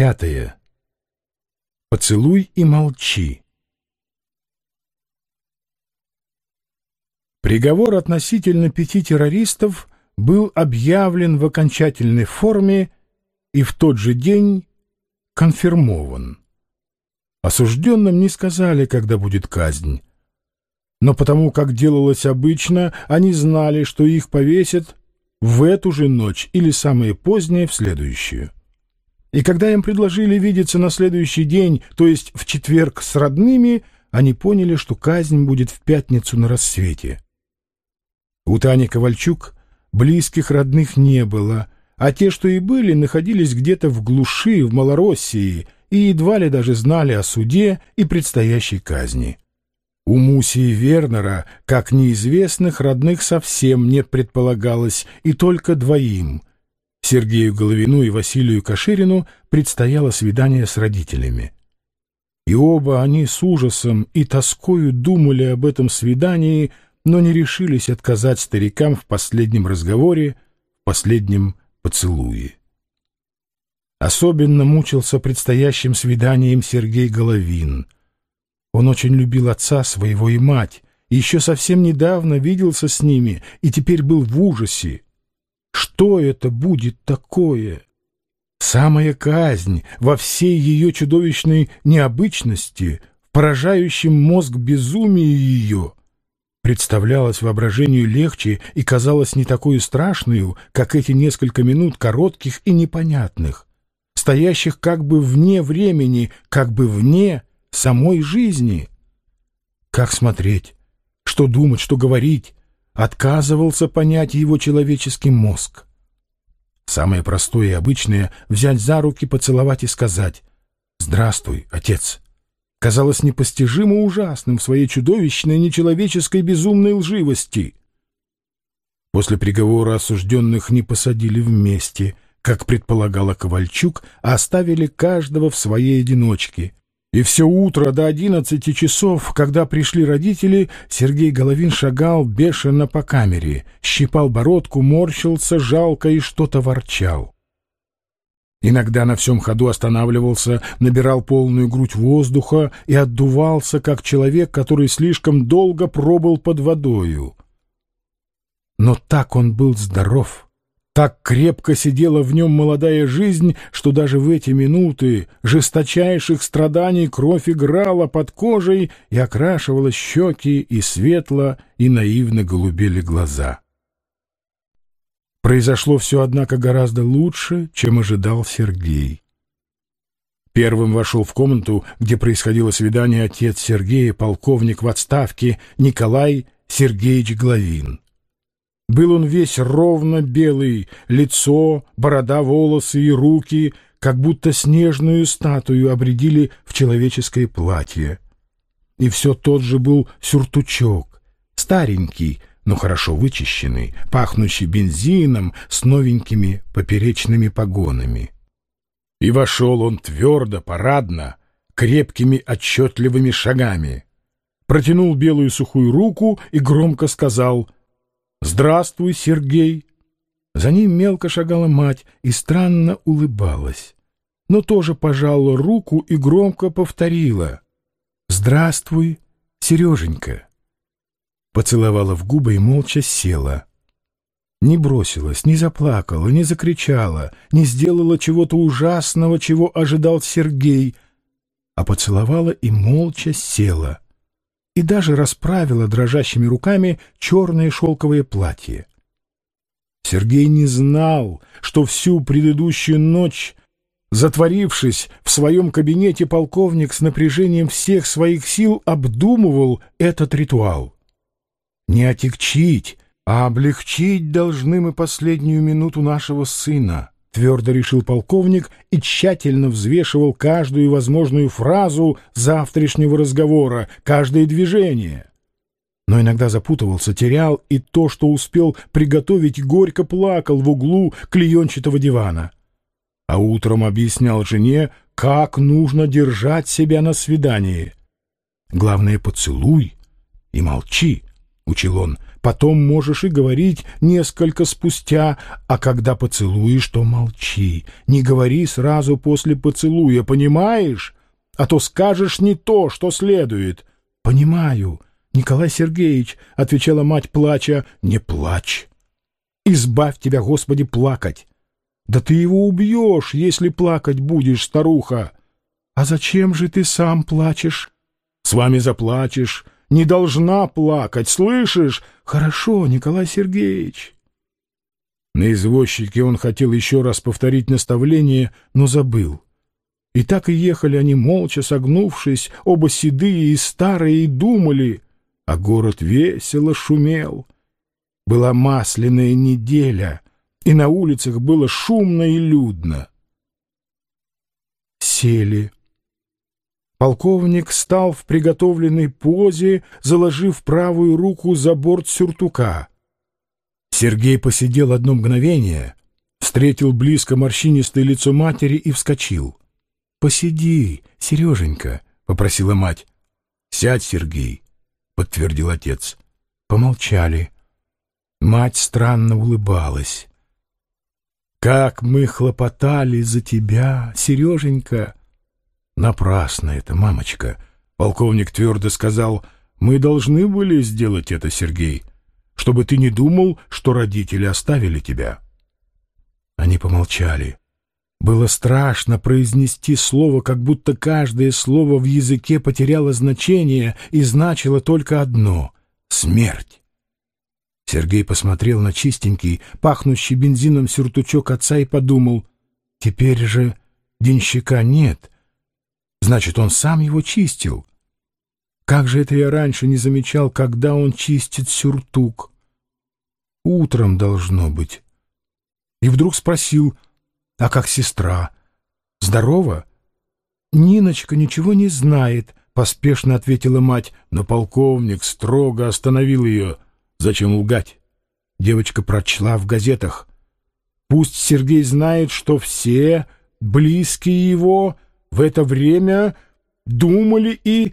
Пятое. Поцелуй и молчи. Приговор относительно пяти террористов был объявлен в окончательной форме и в тот же день конфирмован. Осужденным не сказали, когда будет казнь. Но потому, как делалось обычно, они знали, что их повесят в эту же ночь или самое позднее в следующую. И когда им предложили видеться на следующий день, то есть в четверг с родными, они поняли, что казнь будет в пятницу на рассвете. У Тани Ковальчук близких родных не было, а те, что и были, находились где-то в глуши, в Малороссии, и едва ли даже знали о суде и предстоящей казни. У Муси и Вернера, как неизвестных, родных совсем не предполагалось, и только двоим — Сергею Головину и Василию Каширину предстояло свидание с родителями. И оба они с ужасом и тоскою думали об этом свидании, но не решились отказать старикам в последнем разговоре, в последнем поцелуе. Особенно мучился предстоящим свиданием Сергей Головин. Он очень любил отца своего и мать, еще совсем недавно виделся с ними и теперь был в ужасе. Что это будет такое? Самая казнь во всей ее чудовищной необычности, в поражающем мозг безумии ее, представлялась воображению легче и казалась не такой страшной, как эти несколько минут коротких и непонятных, стоящих как бы вне времени, как бы вне самой жизни. Как смотреть, что думать, что говорить, отказывался понять его человеческий мозг. Самое простое и обычное — взять за руки, поцеловать и сказать «Здравствуй, отец». Казалось непостижимо ужасным в своей чудовищной, нечеловеческой, безумной лживости. После приговора осужденных не посадили вместе, как предполагала Ковальчук, а оставили каждого в своей одиночке — и все утро до одиннадцати часов, когда пришли родители, Сергей Головин шагал бешено по камере, щипал бородку, морщился, жалко и что-то ворчал. Иногда на всем ходу останавливался, набирал полную грудь воздуха и отдувался, как человек, который слишком долго пробыл под водою. Но так он был здоров — так крепко сидела в нем молодая жизнь, что даже в эти минуты жесточайших страданий кровь играла под кожей и окрашивала щеки, и светло, и наивно голубели глаза. Произошло все, однако, гораздо лучше, чем ожидал Сергей. Первым вошел в комнату, где происходило свидание отец Сергея, полковник в отставке Николай Сергеевич Главин. Был он весь ровно белый, лицо, борода, волосы и руки, как будто снежную статую обредили в человеческое платье. И все тот же был сюртучок, старенький, но хорошо вычищенный, пахнущий бензином с новенькими поперечными погонами. И вошел он твердо, парадно, крепкими отчетливыми шагами. Протянул белую сухую руку и громко сказал — «Здравствуй, Сергей!» За ним мелко шагала мать и странно улыбалась, но тоже пожала руку и громко повторила «Здравствуй, Сереженька!» Поцеловала в губы и молча села. Не бросилась, не заплакала, не закричала, не сделала чего-то ужасного, чего ожидал Сергей, а поцеловала и молча села — и даже расправила дрожащими руками черное шелковое платье. Сергей не знал, что всю предыдущую ночь, затворившись в своем кабинете, полковник с напряжением всех своих сил обдумывал этот ритуал. Не отягчить, а облегчить должны мы последнюю минуту нашего сына. — твердо решил полковник и тщательно взвешивал каждую возможную фразу завтрашнего разговора, каждое движение. Но иногда запутывался, терял, и то, что успел приготовить, горько плакал в углу клеенчатого дивана. А утром объяснял жене, как нужно держать себя на свидании. «Главное, поцелуй и молчи», — учил он, потом можешь и говорить несколько спустя, а когда поцелуешь, то молчи. Не говори сразу после поцелуя, понимаешь? А то скажешь не то, что следует. — Понимаю, Николай Сергеевич, — отвечала мать, плача, — не плачь. Избавь тебя, Господи, плакать. Да ты его убьешь, если плакать будешь, старуха. А зачем же ты сам плачешь? С вами заплачешь. Не должна плакать, слышишь? Хорошо, Николай Сергеевич. На извозчике он хотел еще раз повторить наставление, но забыл. И так и ехали они молча, согнувшись, оба седые и старые, и думали, а город весело шумел. Была масляная неделя, и на улицах было шумно и людно. Сели. Полковник стал в приготовленной позе, заложив правую руку за борт сюртука. Сергей посидел одно мгновение, встретил близко морщинистое лицо матери и вскочил. — Посиди, Сереженька, — попросила мать. — Сядь, Сергей, — подтвердил отец. Помолчали. Мать странно улыбалась. «Как мы хлопотали за тебя, Сереженька!» «Напрасно это, мамочка!» Полковник твердо сказал, «Мы должны были сделать это, Сергей, чтобы ты не думал, что родители оставили тебя». Они помолчали. Было страшно произнести слово, как будто каждое слово в языке потеряло значение и значило только одно — смерть. Сергей посмотрел на чистенький, пахнущий бензином сюртучок отца и подумал, теперь же денщика нет, значит, он сам его чистил. Как же это я раньше не замечал, когда он чистит сюртук? Утром должно быть. И вдруг спросил, а как сестра? Здорова? Ниночка ничего не знает, — поспешно ответила мать, но полковник строго остановил ее — Зачем лгать? Девочка прочла в газетах. Пусть Сергей знает, что все близкие его в это время думали и...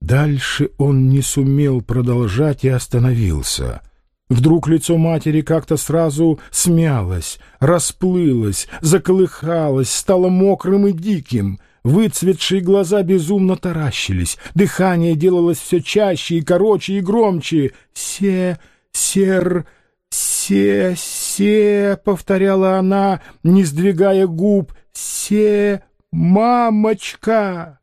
Дальше он не сумел продолжать и остановился. Вдруг лицо матери как-то сразу смялось, расплылось, заколыхалось, стало мокрым и диким. Выцветшие глаза безумно таращились, дыхание делалось все чаще и короче и громче. «Се, сер, се, се», — повторяла она, не сдвигая губ, «се, мамочка».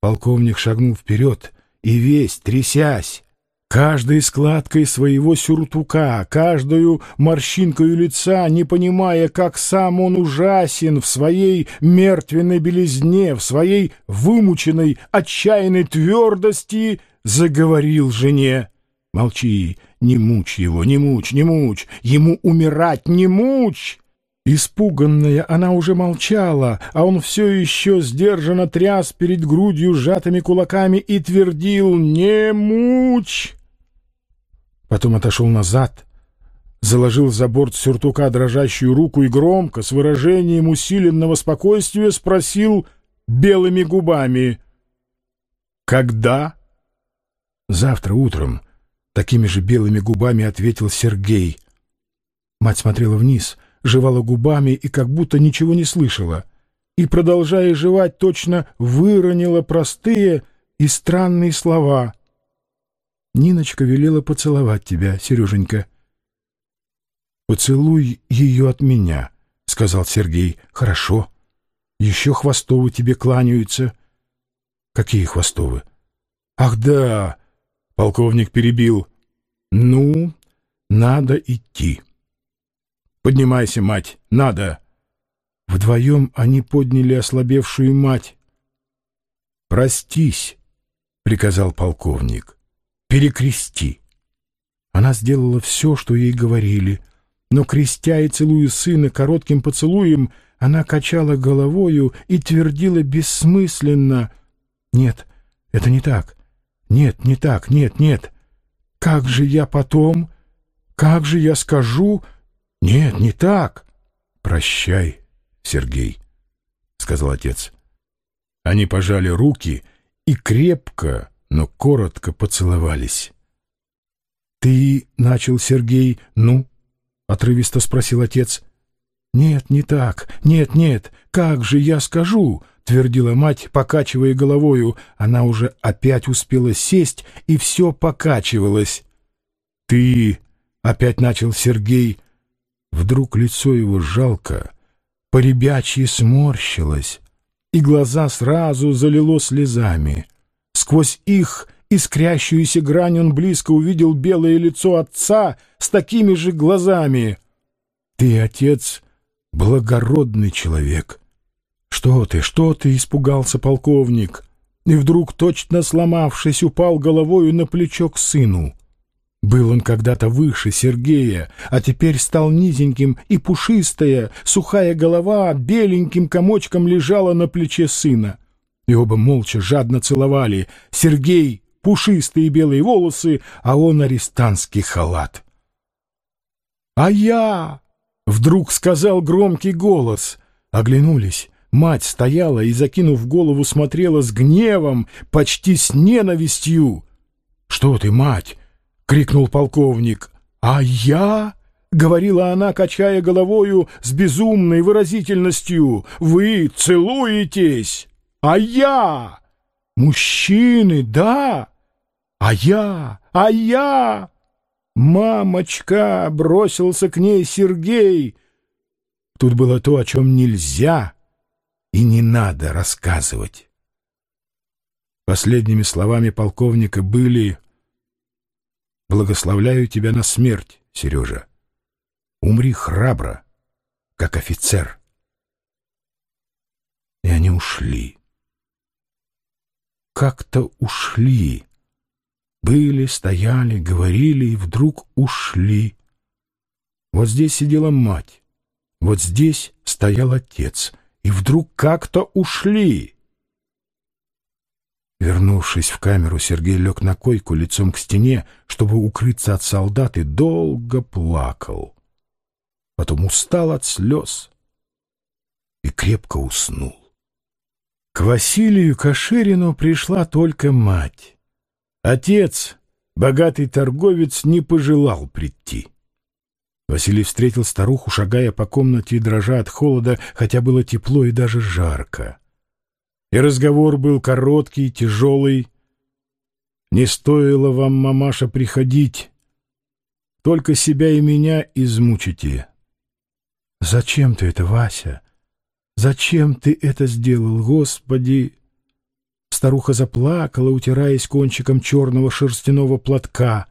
Полковник шагнул вперед и весь, трясясь, Каждой складкой своего сюртука, каждую морщинкою лица, не понимая, как сам он ужасен в своей мертвенной белизне, в своей вымученной, отчаянной твердости, заговорил жене. «Молчи, не мучь его, не мучь, не мучь, ему умирать не мучь!» Испуганная, она уже молчала, а он все еще сдержанно тряс перед грудью сжатыми кулаками и твердил «Не мучь!» Потом отошел назад, заложил за борт сюртука дрожащую руку и громко, с выражением усиленного спокойствия, спросил белыми губами «Когда?» «Завтра утром», — такими же белыми губами ответил Сергей. Мать смотрела вниз, жевала губами и как будто ничего не слышала, и, продолжая жевать, точно выронила простые и странные слова — Ниночка велела поцеловать тебя, Сереженька. «Поцелуй ее от меня», — сказал Сергей. «Хорошо. Еще Хвостовы тебе кланяются». «Какие Хвостовы?» «Ах, да!» — полковник перебил. «Ну, надо идти». «Поднимайся, мать, надо!» Вдвоем они подняли ослабевшую мать. «Простись», — приказал полковник перекрести. Она сделала все, что ей говорили, но, крестя и целуя сына коротким поцелуем, она качала головою и твердила бессмысленно «Нет, это не так. Нет, не так, нет, нет. Как же я потом? Как же я скажу? Нет, не так». «Прощай, Сергей», — сказал отец. Они пожали руки и крепко, но коротко поцеловались. «Ты...» — начал Сергей. «Ну?» — отрывисто спросил отец. «Нет, не так. Нет, нет. Как же я скажу?» — твердила мать, покачивая головою. Она уже опять успела сесть, и все покачивалось. «Ты...» — опять начал Сергей. Вдруг лицо его жалко, поребячьи сморщилось, и глаза сразу залило слезами. Сквозь их искрящуюся грань он близко увидел белое лицо отца с такими же глазами. «Ты, отец, благородный человек!» «Что ты, что ты?» — испугался полковник. И вдруг, точно сломавшись, упал головою на плечо к сыну. Был он когда-то выше Сергея, а теперь стал низеньким, и пушистая, сухая голова беленьким комочком лежала на плече сына. И оба молча жадно целовали. Сергей — пушистые белые волосы, а он — арестантский халат. «А я!» — вдруг сказал громкий голос. Оглянулись. Мать стояла и, закинув голову, смотрела с гневом, почти с ненавистью. «Что ты, мать?» Крикнул полковник. «А я?» — говорила она, качая головою с безумной выразительностью. «Вы целуетесь! А я? Мужчины, да? А я? А я?» «Мамочка!» — бросился к ней Сергей. Тут было то, о чем нельзя и не надо рассказывать. Последними словами полковника были Благословляю тебя на смерть, Сережа. Умри храбро, как офицер. И они ушли. Как-то ушли. Были, стояли, говорили и вдруг ушли. Вот здесь сидела мать, вот здесь стоял отец, и вдруг как-то ушли. Вернувшись в камеру, Сергей лег на койку лицом к стене, чтобы укрыться от солдат, и долго плакал. Потом устал от слез и крепко уснул. К Василию Каширину пришла только мать. Отец, богатый торговец, не пожелал прийти. Василий встретил старуху, шагая по комнате и дрожа от холода, хотя было тепло и даже жарко. И разговор был короткий, тяжелый. Не стоило вам, мамаша, приходить. Только себя и меня измучите. Зачем ты это, Вася? Зачем ты это сделал, Господи? Старуха заплакала, утираясь кончиком черного шерстяного платка.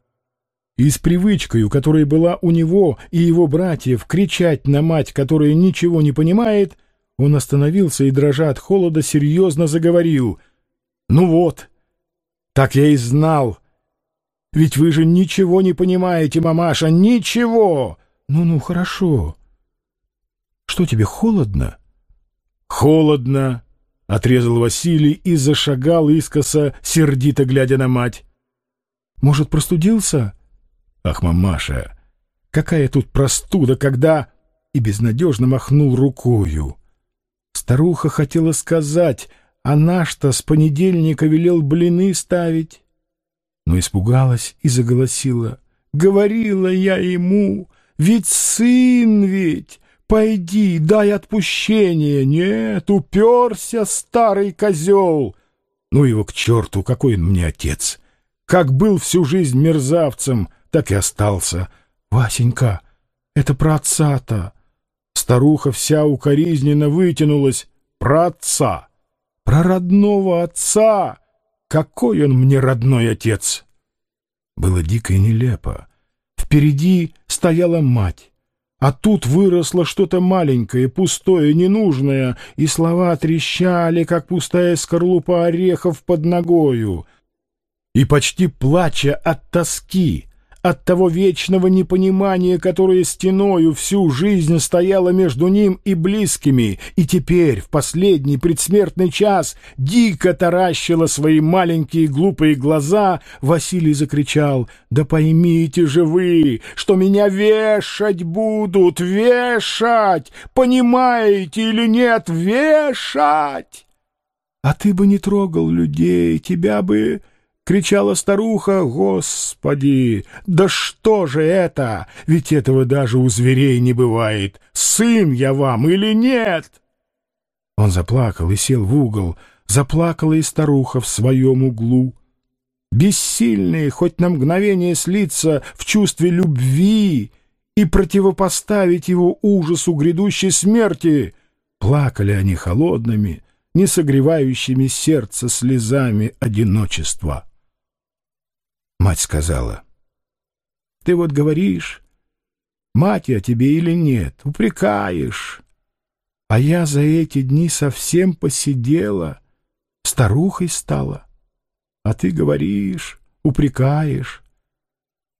И с привычкой, которая была у него и его братьев, кричать на мать, которая ничего не понимает — он остановился и, дрожа от холода, серьезно заговорил. «Ну вот, так я и знал. Ведь вы же ничего не понимаете, мамаша, ничего! Ну-ну, хорошо. Что тебе, холодно?» «Холодно!» — отрезал Василий и зашагал искоса, сердито глядя на мать. «Может, простудился?» «Ах, мамаша, какая тут простуда, когда...» И безнадежно махнул рукою. Старуха хотела сказать, а наш-то с понедельника велел блины ставить. Но испугалась и заголосила. Говорила я ему, ведь сын ведь, пойди, дай отпущение. Нет, уперся старый козел. Ну его к черту, какой он мне отец. Как был всю жизнь мерзавцем, так и остался. Васенька, это про отца-то. Старуха вся укоризненно вытянулась. Про отца! Про родного отца! Какой он мне родной отец! Было дико и нелепо. Впереди стояла мать. А тут выросло что-то маленькое, пустое, ненужное, и слова трещали, как пустая скорлупа орехов под ногою. И почти плача от тоски, от того вечного непонимания, которое стеною всю жизнь стояло между ним и близкими, и теперь, в последний предсмертный час, дико таращило свои маленькие глупые глаза, Василий закричал, «Да поймите же вы, что меня вешать будут, вешать! Понимаете или нет, вешать!» А ты бы не трогал людей, тебя бы кричала старуха. Господи, да что же это? Ведь этого даже у зверей не бывает. Сын я вам или нет? Он заплакал и сел в угол. Заплакала и старуха в своем углу. Бессильные хоть на мгновение слиться в чувстве любви и противопоставить его ужасу грядущей смерти, плакали они холодными, не согревающими сердце слезами одиночества. Мать сказала, «Ты вот говоришь, мать я тебе или нет, упрекаешь, а я за эти дни совсем посидела, старухой стала, а ты говоришь, упрекаешь».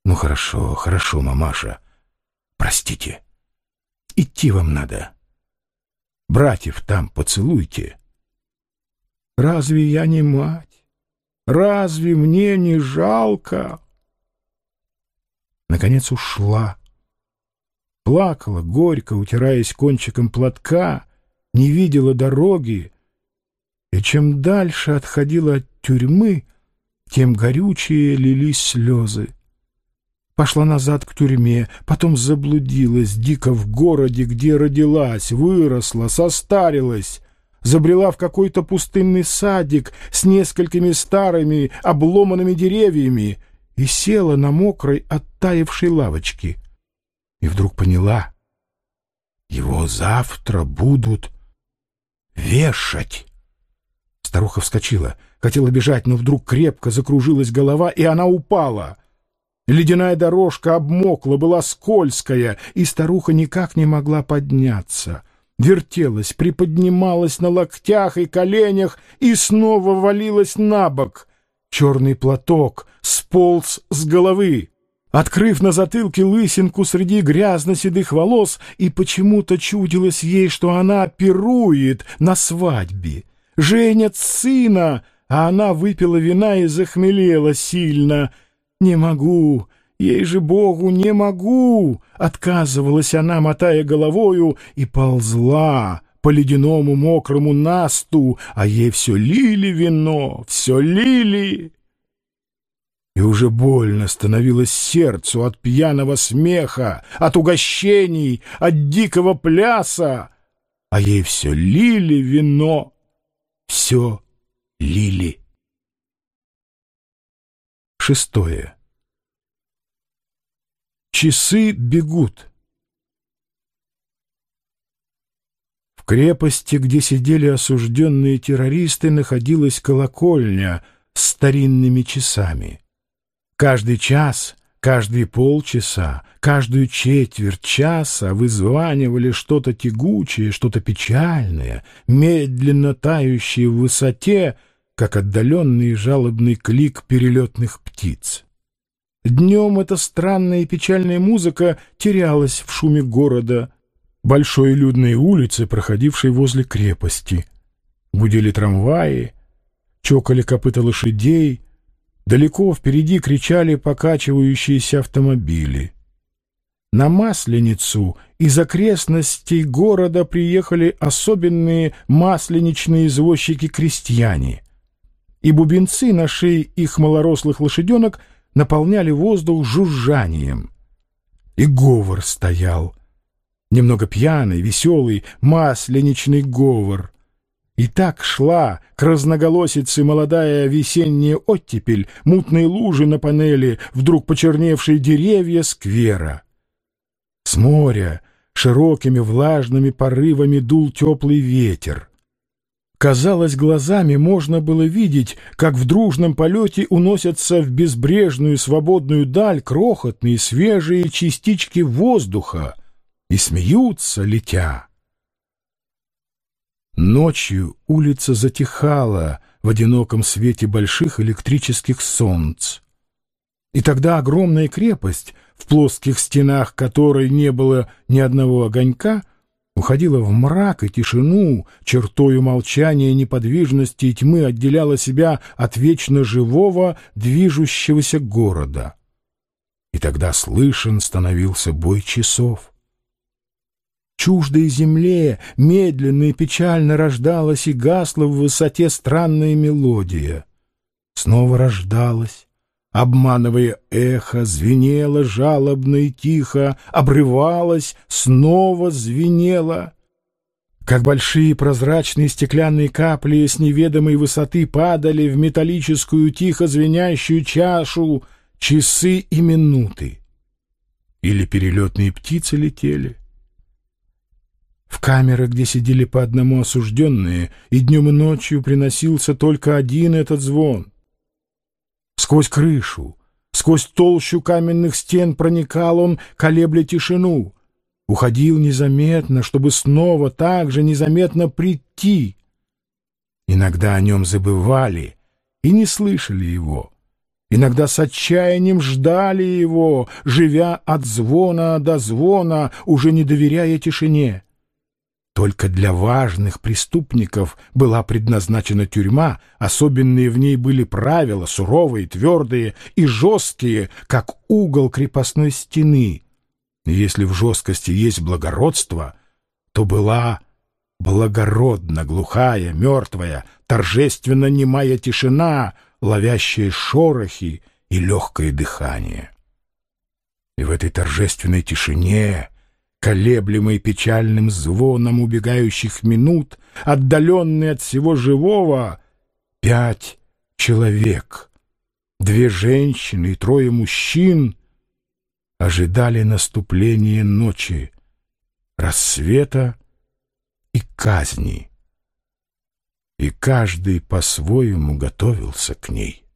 «Ну хорошо, хорошо, мамаша, простите, идти вам надо. Братьев там поцелуйте». Разве я не мать? Разве мне не жалко? Наконец ушла. Плакала горько, утираясь кончиком платка, не видела дороги. И чем дальше отходила от тюрьмы, тем горючее лились слезы. Пошла назад к тюрьме, потом заблудилась дико в городе, где родилась, выросла, состарилась забрела в какой-то пустынный садик с несколькими старыми обломанными деревьями и села на мокрой оттаившей лавочке. И вдруг поняла, его завтра будут вешать. Старуха вскочила, хотела бежать, но вдруг крепко закружилась голова, и она упала. Ледяная дорожка обмокла, была скользкая, и старуха никак не могла подняться — вертелась, приподнималась на локтях и коленях и снова валилась на бок. Черный платок сполз с головы, открыв на затылке лысинку среди грязно-седых волос, и почему-то чудилось ей, что она пирует на свадьбе. Женят сына, а она выпила вина и захмелела сильно. «Не могу, Ей же Богу не могу! Отказывалась она, мотая головою, и ползла по ледяному мокрому насту, а ей все лили вино, все лили. И уже больно становилось сердцу от пьяного смеха, от угощений, от дикого пляса, а ей все лили вино, все лили. Шестое. Часы бегут. В крепости, где сидели осужденные террористы, находилась колокольня с старинными часами. Каждый час, каждые полчаса, каждую четверть часа вызванивали что-то тягучее, что-то печальное, медленно тающее в высоте, как отдаленный жалобный клик перелетных птиц. Днем эта странная и печальная музыка терялась в шуме города, большой людной улицы, проходившей возле крепости. Гудели трамваи, чокали копыта лошадей, далеко впереди кричали покачивающиеся автомобили. На Масленицу из окрестностей города приехали особенные масленичные извозчики-крестьяне, и бубенцы на шее их малорослых лошаденок — наполняли воздух жужжанием. И говор стоял. Немного пьяный, веселый, масленичный говор. И так шла к разноголосице молодая весенняя оттепель, мутные лужи на панели, вдруг почерневшие деревья сквера. С моря широкими влажными порывами дул теплый ветер. Казалось, глазами можно было видеть, как в дружном полете уносятся в безбрежную свободную даль крохотные свежие частички воздуха и смеются, летя. Ночью улица затихала в одиноком свете больших электрических солнц. И тогда огромная крепость, в плоских стенах которой не было ни одного огонька, уходила в мрак и тишину, чертою молчания, неподвижности и тьмы отделяла себя от вечно живого, движущегося города. И тогда слышен становился бой часов. Чуждой земле медленно и печально рождалась и гасла в высоте странная мелодия. снова рождалась, обманывая эхо, звенела жалобно и тихо, обрывалась, снова звенела. Как большие прозрачные стеклянные капли с неведомой высоты падали в металлическую тихо звенящую чашу часы и минуты. Или перелетные птицы летели. В камерах, где сидели по одному осужденные, и днем и ночью приносился только один этот звон — Сквозь крышу, сквозь толщу каменных стен проникал он, колебля тишину. Уходил незаметно, чтобы снова так же незаметно прийти. Иногда о нем забывали и не слышали его. Иногда с отчаянием ждали его, живя от звона до звона, уже не доверяя тишине. Только для важных преступников была предназначена тюрьма, особенные в ней были правила, суровые, твердые и жесткие, как угол крепостной стены. Если в жесткости есть благородство, то была благородно глухая, мертвая, торжественно немая тишина, ловящая шорохи и легкое дыхание. И в этой торжественной тишине колеблемый печальным звоном убегающих минут, отдаленный от всего живого, пять человек, две женщины и трое мужчин ожидали наступления ночи, рассвета и казни. И каждый по-своему готовился к ней.